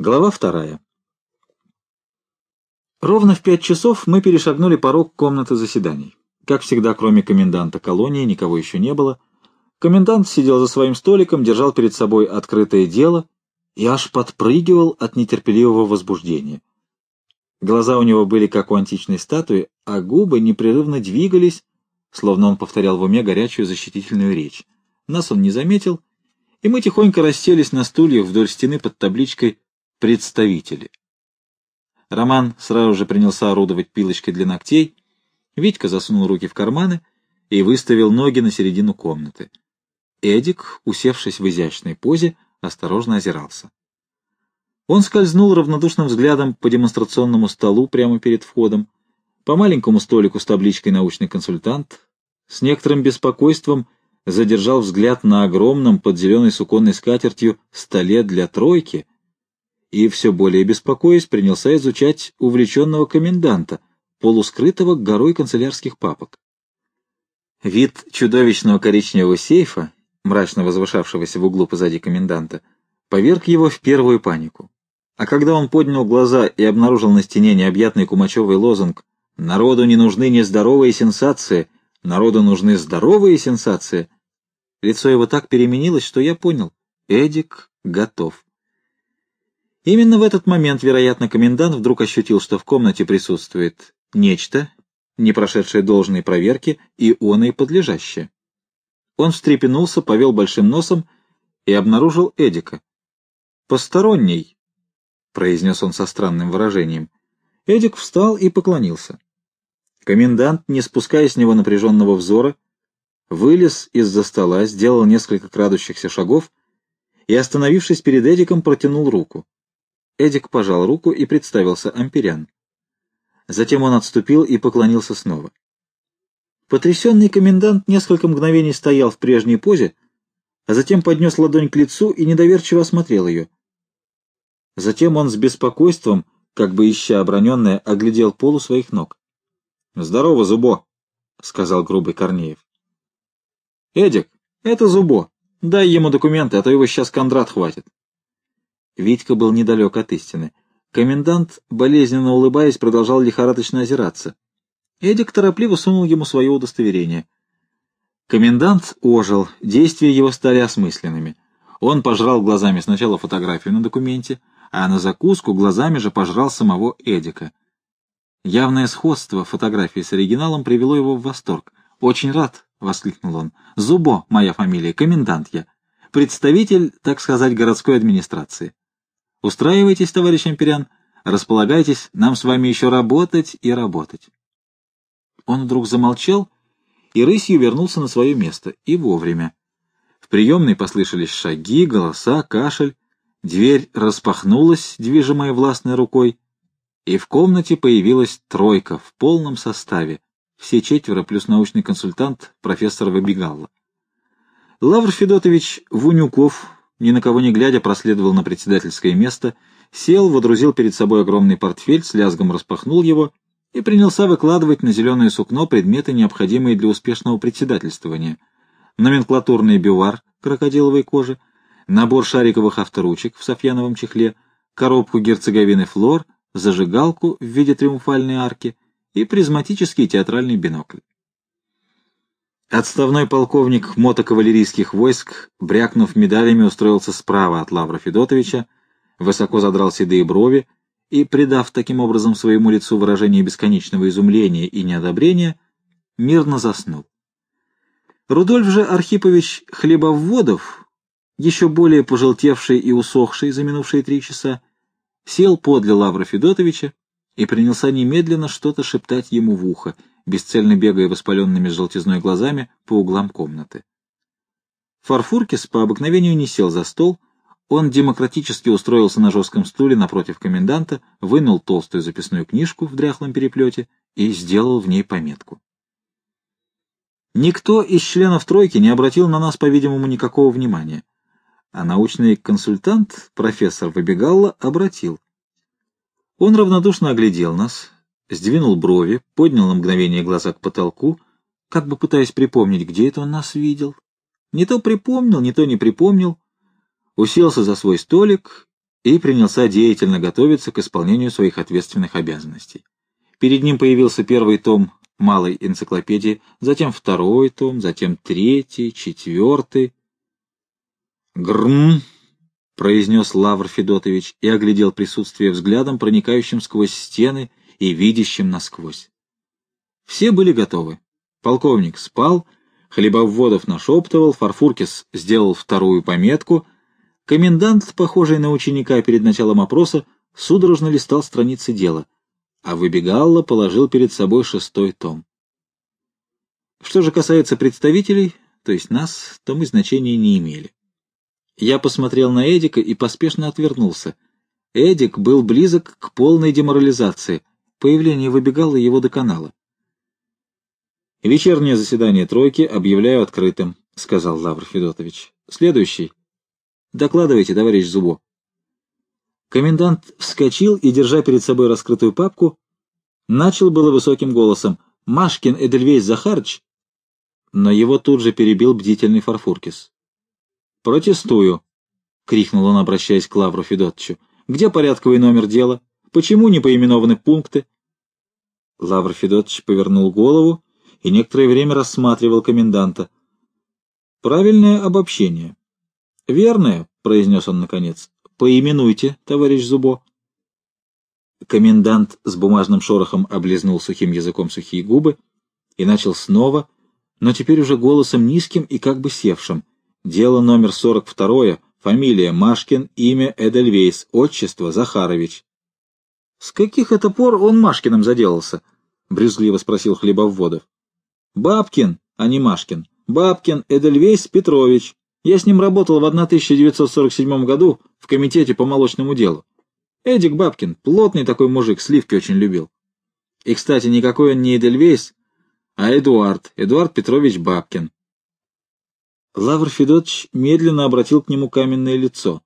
Глава вторая. Ровно в пять часов мы перешагнули порог комнаты заседаний. Как всегда, кроме коменданта колонии, никого еще не было. Комендант сидел за своим столиком, держал перед собой открытое дело и аж подпрыгивал от нетерпеливого возбуждения. Глаза у него были как у античной статуи, а губы непрерывно двигались, словно он повторял в уме горячую защитительную речь. Нас он не заметил, и мы тихонько расселись на стульях вдоль стены под табличкой представители. Роман сразу же принялся орудовать пилочкой для ногтей, Витька засунул руки в карманы и выставил ноги на середину комнаты. Эдик, усевшись в изящной позе, осторожно озирался. Он скользнул равнодушным взглядом по демонстрационному столу прямо перед входом, по маленькому столику с табличкой «Научный консультант», с некоторым беспокойством задержал взгляд на огромном под зеленой суконной скатертью столе для тройки — и, все более беспокоясь, принялся изучать увлеченного коменданта, полускрытого горой канцелярских папок. Вид чудовищного коричневого сейфа, мрачно возвышавшегося в углу позади коменданта, поверг его в первую панику. А когда он поднял глаза и обнаружил на стене необъятный кумачевый лозунг «Народу не нужны нездоровые сенсации, народу нужны здоровые сенсации», лицо его так переменилось, что я понял — Эдик готов. Именно в этот момент, вероятно, комендант вдруг ощутил, что в комнате присутствует нечто, не прошедшее должной проверки, и он и подлежащее. Он встрепенулся, повел большим носом и обнаружил Эдика. «Посторонний», — произнес он со странным выражением. Эдик встал и поклонился. Комендант, не спуская с него напряженного взора, вылез из-за стола, сделал несколько крадущихся шагов и, остановившись перед Эдиком, протянул руку. Эдик пожал руку и представился Амперян. Затем он отступил и поклонился снова. Потрясенный комендант несколько мгновений стоял в прежней позе, а затем поднес ладонь к лицу и недоверчиво осмотрел ее. Затем он с беспокойством, как бы ища оброненное, оглядел полу своих ног. — Здорово, Зубо! — сказал грубый Корнеев. — Эдик, это Зубо. Дай ему документы, а то его сейчас Кондрат хватит. Витька был недалек от истины. Комендант, болезненно улыбаясь, продолжал лихорадочно озираться. Эдик торопливо сунул ему свое удостоверение. Комендант ожил, действия его стали осмысленными. Он пожрал глазами сначала фотографию на документе, а на закуску глазами же пожрал самого Эдика. Явное сходство фотографии с оригиналом привело его в восторг. «Очень рад!» — воскликнул он. «Зубо, моя фамилия, комендант я. Представитель, так сказать, городской администрации. Устраивайтесь, товарищ Амперян, располагайтесь, нам с вами еще работать и работать. Он вдруг замолчал и рысью вернулся на свое место, и вовремя. В приемной послышались шаги, голоса, кашель, дверь распахнулась, движимая властной рукой, и в комнате появилась тройка в полном составе, все четверо плюс научный консультант профессор Выбегалла. Лавр Федотович Вунюков, ни на кого не глядя, проследовал на председательское место, сел, водрузил перед собой огромный портфель, с лязгом распахнул его и принялся выкладывать на зеленое сукно предметы, необходимые для успешного председательствования. Номенклатурный бювар крокодиловой кожи, набор шариковых авторучек в софьяновом чехле, коробку герцоговины флор, зажигалку в виде триумфальной арки и призматический театральный бинокль. Отставной полковник мотокавалерийских войск, брякнув медалями, устроился справа от Лавра Федотовича, высоко задрал седые брови и, придав таким образом своему лицу выражение бесконечного изумления и неодобрения, мирно заснул. Рудольф же Архипович Хлебоводов, еще более пожелтевший и усохший за минувшие три часа, сел подле Лавра Федотовича и принялся немедленно что-то шептать ему в ухо — бесцельно бегая воспаленными желтизной глазами по углам комнаты. Фарфуркис по обыкновению не сел за стол, он демократически устроился на жестком стуле напротив коменданта, вынул толстую записную книжку в дряхлом переплете и сделал в ней пометку. Никто из членов тройки не обратил на нас, по-видимому, никакого внимания, а научный консультант, профессор Выбегалла, обратил. Он равнодушно оглядел нас, сдвинул брови, поднял на мгновение глаза к потолку, как бы пытаясь припомнить, где это он нас видел. Не то припомнил, не то не припомнил, уселся за свой столик и принялся деятельно готовиться к исполнению своих ответственных обязанностей. Перед ним появился первый том малой энциклопедии, затем второй том, затем третий, четвертый. «Грм!» — произнес Лавр Федотович и оглядел присутствие взглядом, проникающим сквозь стены и видящим насквозь. Все были готовы. Полковник спал, Хлебоводов нашептывал, Фарфуркис сделал вторую пометку. Комендант, похожий на ученика перед началом опроса, судорожно листал страницы дела — а Выбегалла положил перед собой шестой том. Что же касается представителей, то есть нас, то мы значения не имели. Я посмотрел на Эдика и поспешно отвернулся. Эдик был близок к полной деморализации. Появление выбегало его до канала. «Вечернее заседание тройки объявляю открытым», — сказал Лавр Федотович. «Следующий. Докладывайте, товарищ Зубо». Комендант вскочил и, держа перед собой раскрытую папку, начал было высоким голосом «Машкин Эдельвейс Захарыч», но его тут же перебил бдительный Фарфуркис. «Протестую», — крикнул он, обращаясь к Лавру Федотовичу. «Где порядковый номер дела? Почему не поименованы пункты?» Лавр Федотович повернул голову и некоторое время рассматривал коменданта. «Правильное обобщение». «Верное», — произнес он наконец. Поименуйте, товарищ Зубо. Комендант с бумажным шорохом облизнул сухим языком сухие губы и начал снова, но теперь уже голосом низким и как бы севшим. Дело номер 42, фамилия Машкин, имя Эдельвейс, отчество Захарович. — С каких это пор он Машкиным заделался? — брюзгливо спросил Хлебоводов. — Бабкин, а не Машкин. Бабкин Эдельвейс Петрович. Я с ним работал в 1947 году в комитете по молочному делу. Эдик Бабкин, плотный такой мужик, сливки очень любил. И, кстати, никакой он не Эдельвейс, а Эдуард, Эдуард Петрович Бабкин. Лавр Федотович медленно обратил к нему каменное лицо.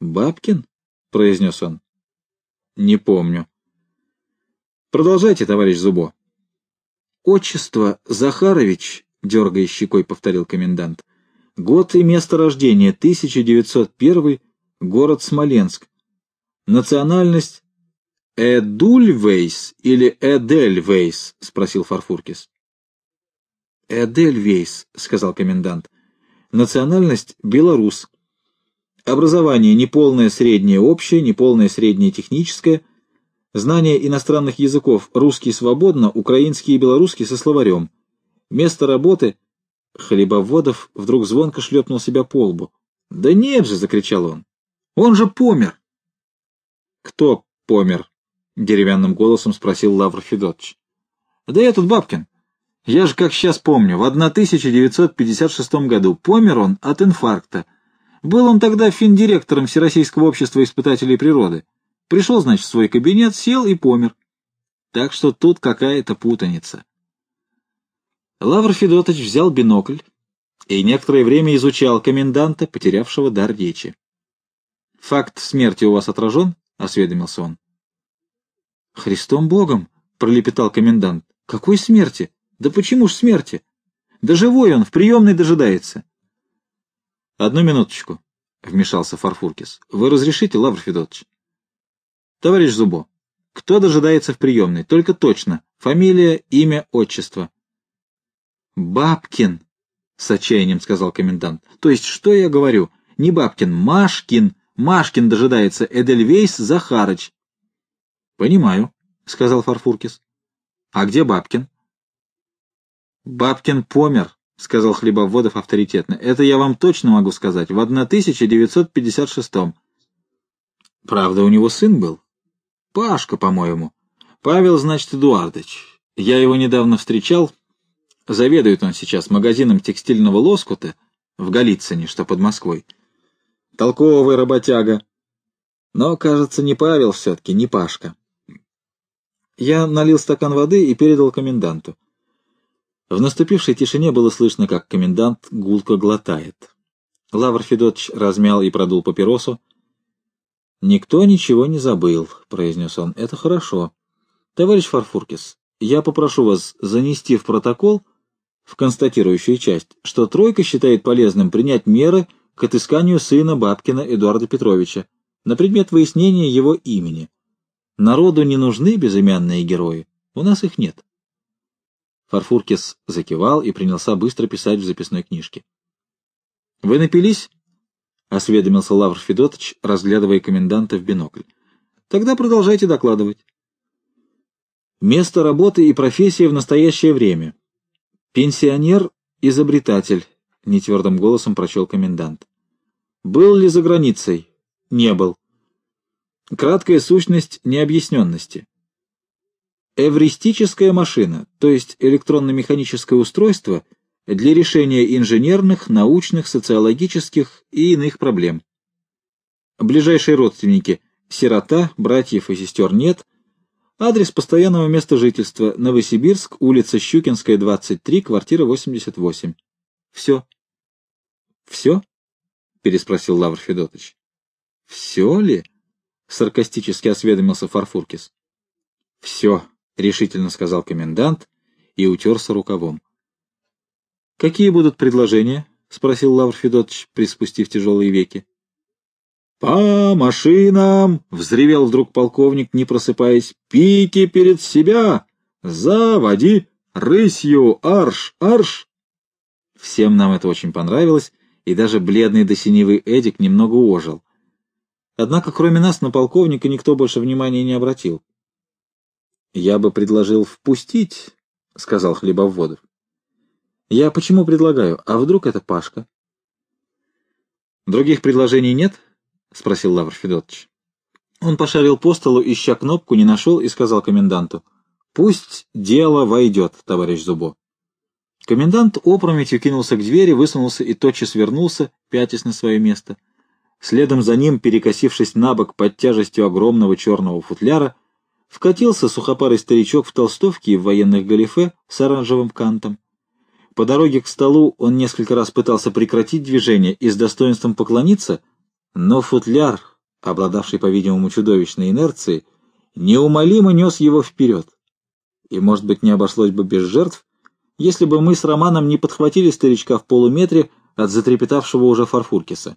«Бабкин?» — произнес он. «Не помню». «Продолжайте, товарищ Зубо». «Отчество Захарович — дергая щекой, повторил комендант. «Год и место рождения — 1901, город Смоленск. Национальность — Эдульвейс или Эдельвейс?» — спросил Фарфуркис. «Эдельвейс», — сказал комендант. «Национальность — белорус. Образование — неполное среднее общее, неполное среднее техническое. Знание иностранных языков — русский свободно, украинский и белорусский со словарем». Место работы... Хлебоводов вдруг звонко шлепнул себя по лбу. «Да нет же!» — закричал он. «Он же помер!» «Кто помер?» — деревянным голосом спросил Лавр Федотович. «Да этот Бабкин. Я же как сейчас помню, в 1956 году помер он от инфаркта. Был он тогда финдиректором Всероссийского общества испытателей природы. Пришел, значит, в свой кабинет, сел и помер. Так что тут какая-то путаница. Лавр Федотович взял бинокль и некоторое время изучал коменданта, потерявшего дар речи. «Факт смерти у вас отражен?» — осведомился он. «Христом Богом!» — пролепетал комендант. «Какой смерти? Да почему ж смерти? Да живой он, в приемной дожидается». «Одну минуточку», — вмешался Фарфуркис. «Вы разрешите, Лавр Федотович?» «Товарищ Зубо, кто дожидается в приемной? Только точно. Фамилия, имя, отчество». «Бабкин!» — с отчаянием сказал комендант. «То есть что я говорю? Не Бабкин, Машкин! Машкин дожидается Эдельвейс Захарыч!» «Понимаю», — сказал Фарфуркис. «А где Бабкин?» «Бабкин помер», — сказал Хлебоводов авторитетно. «Это я вам точно могу сказать. В 1956-м. Правда, у него сын был. Пашка, по-моему. Павел, значит, Эдуардович. Я его недавно встречал, Заведует он сейчас магазином текстильного лоскута в Голицыне, что под Москвой. Толковый работяга. Но, кажется, не Павел все-таки, не Пашка. Я налил стакан воды и передал коменданту. В наступившей тишине было слышно, как комендант гулко глотает. Лавр Федотович размял и продул папиросу. «Никто ничего не забыл», — произнес он. «Это хорошо. Товарищ Фарфуркис, я попрошу вас занести в протокол в констатирующую часть, что тройка считает полезным принять меры к отысканию сына Бабкина Эдуарда Петровича на предмет выяснения его имени. Народу не нужны безымянные герои, у нас их нет. Фарфуркис закивал и принялся быстро писать в записной книжке. — Вы напились? — осведомился Лавр Федотович, разглядывая коменданта в бинокль. — Тогда продолжайте докладывать. Место работы и профессия в настоящее время. Пенсионер-изобретатель, — нетвердым голосом прочел комендант. Был ли за границей? Не был. Краткая сущность необъясненности. Эвристическая машина, то есть электронно-механическое устройство для решения инженерных, научных, социологических и иных проблем. Ближайшие родственники – сирота, братьев и сестер нет. Адрес постоянного места жительства – Новосибирск, улица Щукинская, 23, квартира 88. Все. Все? — переспросил Лавр Федотович. — Все ли? — саркастически осведомился Фарфуркис. — Все, — решительно сказал комендант и утерся рукавом. — Какие будут предложения? — спросил Лавр Федотович, приспустив тяжелые веки. — По машинам! — взревел вдруг полковник, не просыпаясь. — Пики перед себя! Заводи! Рысью! Арш! Арш! Всем нам это очень понравилось, и даже бледный до синевы Эдик немного ожил. Однако кроме нас на полковника никто больше внимания не обратил. «Я бы предложил впустить», — сказал Хлебоводов. «Я почему предлагаю? А вдруг это Пашка?» «Других предложений нет?» — спросил Лавр Федотович. Он пошарил по столу, ища кнопку, не нашел и сказал коменданту. «Пусть дело войдет, товарищ Зубо». Комендант опрометью кинулся к двери, высунулся и тотчас вернулся, пятясь на свое место. Следом за ним, перекосившись на бок под тяжестью огромного черного футляра, вкатился сухопарый старичок в толстовке и в военных галифе с оранжевым кантом. По дороге к столу он несколько раз пытался прекратить движение и с достоинством поклониться, но футляр, обладавший, по-видимому, чудовищной инерцией, неумолимо нес его вперед. И, может быть, не обошлось бы без жертв, если бы мы с Романом не подхватили старичка в полуметре от затрепетавшего уже Фарфуркиса.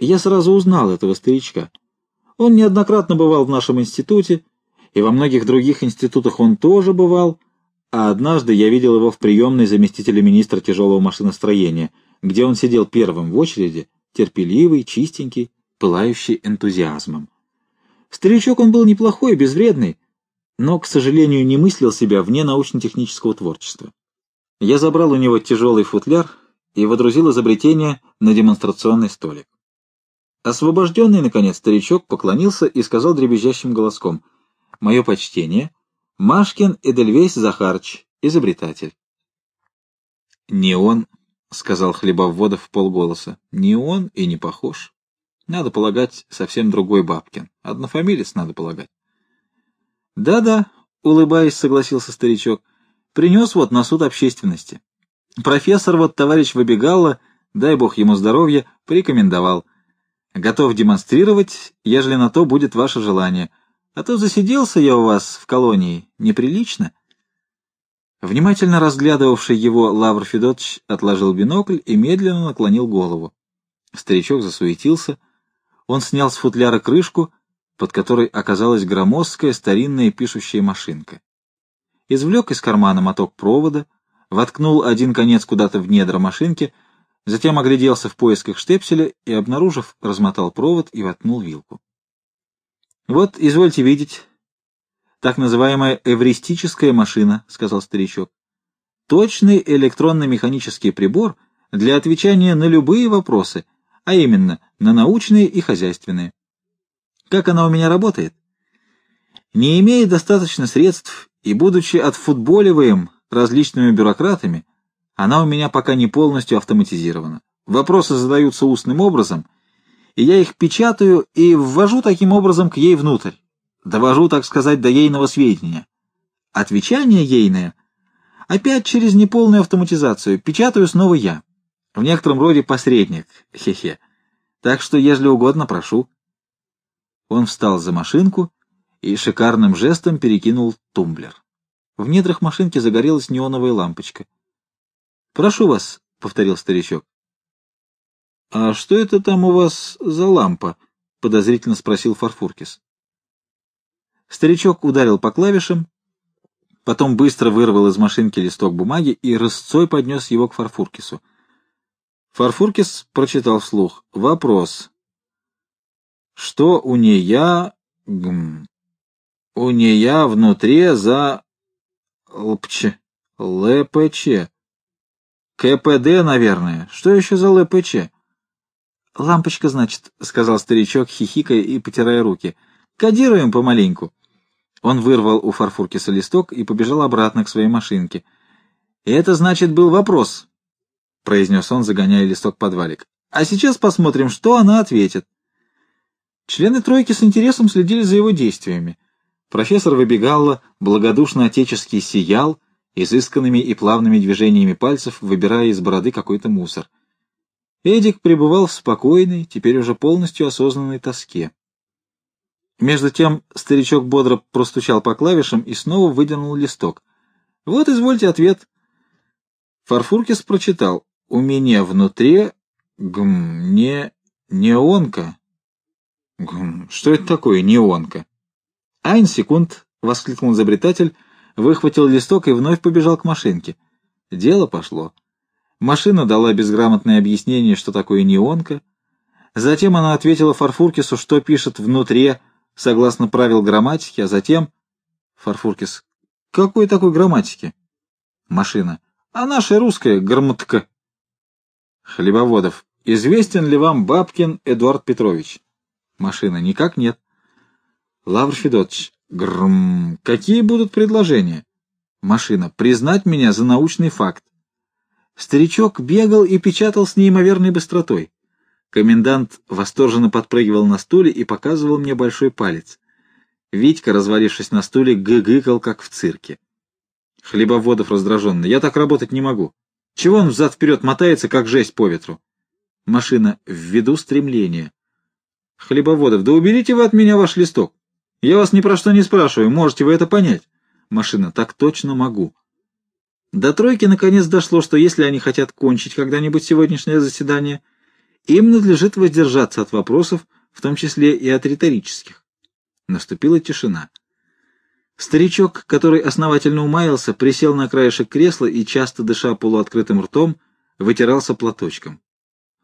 Я сразу узнал этого старичка. Он неоднократно бывал в нашем институте, и во многих других институтах он тоже бывал, а однажды я видел его в приемной заместителя министра тяжелого машиностроения, где он сидел первым в очереди, терпеливый, чистенький, пылающий энтузиазмом. Старичок он был неплохой, безвредный, но, к сожалению, не мыслил себя вне научно-технического творчества. Я забрал у него тяжелый футляр и водрузил изобретение на демонстрационный столик. Освобожденный, наконец, старичок поклонился и сказал дребезжащим голоском «Мое почтение, Машкин Эдельвейс Захарч, изобретатель». «Не он», — сказал Хлебоводов в полголоса, — «не он и не похож. Надо полагать, совсем другой Бабкин. Однофамилец, надо полагать». «Да-да», — улыбаясь, согласился старичок, — «принес вот на суд общественности. Профессор вот товарищ выбегала, дай бог ему здоровья, порекомендовал. Готов демонстрировать, ежели на то будет ваше желание. А то засиделся я у вас в колонии, неприлично». Внимательно разглядывавший его Лавр Федотович отложил бинокль и медленно наклонил голову. Старичок засуетился. Он снял с футляра крышку — под которой оказалась громоздкая старинная пишущая машинка. Извлек из кармана моток провода, воткнул один конец куда-то в недра машинки, затем огляделся в поисках штепселя и, обнаружив, размотал провод и воткнул вилку. «Вот, извольте видеть, так называемая эвристическая машина», — сказал старичок. «Точный электронно-механический прибор для отвечания на любые вопросы, а именно на научные и хозяйственные. Как она у меня работает? Не имея достаточно средств и будучи отфутболиваем различными бюрократами, она у меня пока не полностью автоматизирована. Вопросы задаются устным образом, и я их печатаю и ввожу таким образом к ей внутрь. Довожу, так сказать, до ейного сведения. Отвечание ейное опять через неполную автоматизацию печатаю снова я. В некотором роде посредник, хе-хе. Так что, если угодно, прошу. Он встал за машинку и шикарным жестом перекинул тумблер. В недрах машинки загорелась неоновая лампочка. — Прошу вас, — повторил старичок. «А что это там у вас за лампа?» — подозрительно спросил Фарфуркис. Старичок ударил по клавишам, потом быстро вырвал из машинки листок бумаги и рысцой поднес его к Фарфуркису. Фарфуркис прочитал вслух. «Вопрос. Что у нея... Гм, у нея внутри за... Лпч... ЛПЧ. КПД, наверное. Что еще за ЛПЧ?» «Лампочка, значит», — сказал старичок, хихикая и потирая руки. «Кодируем помаленьку». Он вырвал у Фарфуркиса листок и побежал обратно к своей машинке. «Это, значит, был вопрос», — произнес он, загоняя листок под валик. «А сейчас посмотрим, что она ответит». Члены тройки с интересом следили за его действиями. Профессор Выбегалла благодушно отечески сиял, изысканными и плавными движениями пальцев, выбирая из бороды какой-то мусор. Эдик пребывал в спокойной, теперь уже полностью осознанной тоске. Между тем старичок бодро простучал по клавишам и снова выдернул листок. «Вот, извольте ответ». Фарфуркис прочитал. «У меня внутри... гм... не... неонка». «Гм... Что это такое неонка?» «Айн секунд», — воскликнул изобретатель, выхватил листок и вновь побежал к машинке. Дело пошло. Машина дала безграмотное объяснение, что такое неонка. Затем она ответила Фарфуркису, что пишет внутри, согласно правил грамматики, а затем... Фарфуркис. Какой такой грамматики? Машина. А наша русская грамотка. Хлебоводов. Известен ли вам Бабкин Эдуард Петрович? Машина. Никак нет. Лавр Федотович. Грм. Какие будут предложения? Машина. Признать меня за научный факт. Старичок бегал и печатал с неимоверной быстротой. Комендант восторженно подпрыгивал на стуле и показывал мне большой палец. Витька, развалившись на стуле, гыгыкал, как в цирке. Хлебоводов раздраженно. «Я так работать не могу. Чего он взад-вперед мотается, как жесть по ветру?» Машина. «Ввиду стремления». Хлебоводов. «Да уберите вы от меня ваш листок. Я вас ни про что не спрашиваю. Можете вы это понять?» Машина. «Так точно могу». До тройки наконец дошло, что если они хотят кончить когда-нибудь сегодняшнее заседание, им надлежит воздержаться от вопросов, в том числе и от риторических. Наступила тишина. Старичок, который основательно умаялся, присел на краешек кресла и, часто дыша полуоткрытым ртом, вытирался платочком.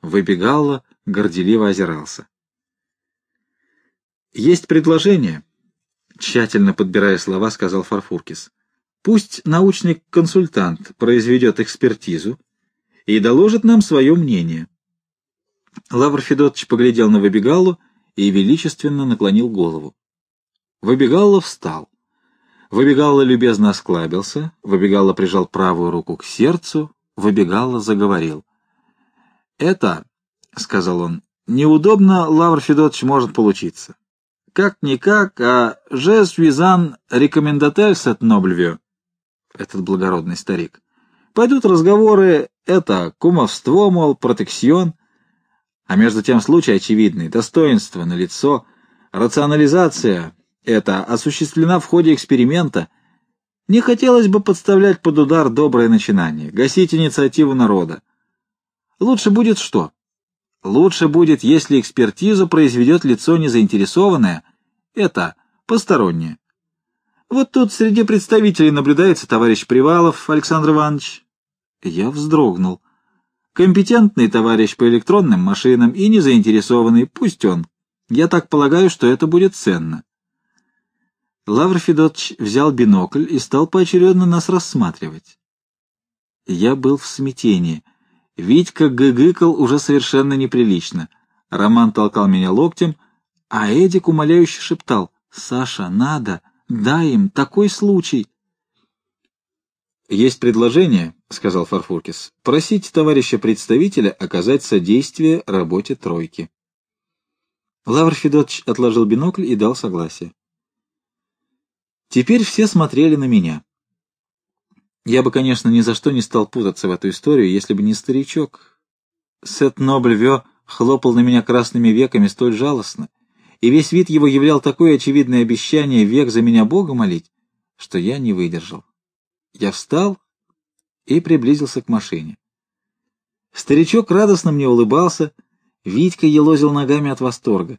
Выбегало, горделиво озирался. «Есть предложение», — тщательно подбирая слова, сказал Фарфуркис. Пусть научный консультант произведет экспертизу и доложит нам свое мнение. Лавр Федотович поглядел на Выбегаллу и величественно наклонил голову. Выбегалла встал. Выбегалла любезно осклабился, Выбегалла прижал правую руку к сердцу, Выбегалла заговорил. «Это, — сказал он, — неудобно, Лавр Федотович, может получиться. Как-никак, а «je suis un recommandataire cette noble этот благородный старик. Пойдут разговоры, это кумовство, мол, протекцион. А между тем случай очевидный, достоинство на лицо, рационализация — это осуществлена в ходе эксперимента. Не хотелось бы подставлять под удар доброе начинание, гасить инициативу народа. Лучше будет что? Лучше будет, если экспертизу произведет лицо незаинтересованное, это постороннее. Вот тут среди представителей наблюдается товарищ Привалов Александр Иванович. Я вздрогнул. Компетентный товарищ по электронным машинам и незаинтересованный, пусть он. Я так полагаю, что это будет ценно. Лавр Федотович взял бинокль и стал поочередно нас рассматривать. Я был в смятении. Витька гыгыкал уже совершенно неприлично. Роман толкал меня локтем, а Эдик умоляюще шептал «Саша, надо!» Дай им такой случай. Есть предложение, сказал Фарфуркис, просить товарища представителя оказать содействие работе тройки. Лавр Федотович отложил бинокль и дал согласие. Теперь все смотрели на меня. Я бы, конечно, ни за что не стал путаться в эту историю, если бы не старичок. Сет Нобль хлопал на меня красными веками столь жалостно, и весь вид его являл такое очевидное обещание век за меня Бога молить, что я не выдержал. Я встал и приблизился к машине. Старичок радостно мне улыбался, Витька елозил ногами от восторга.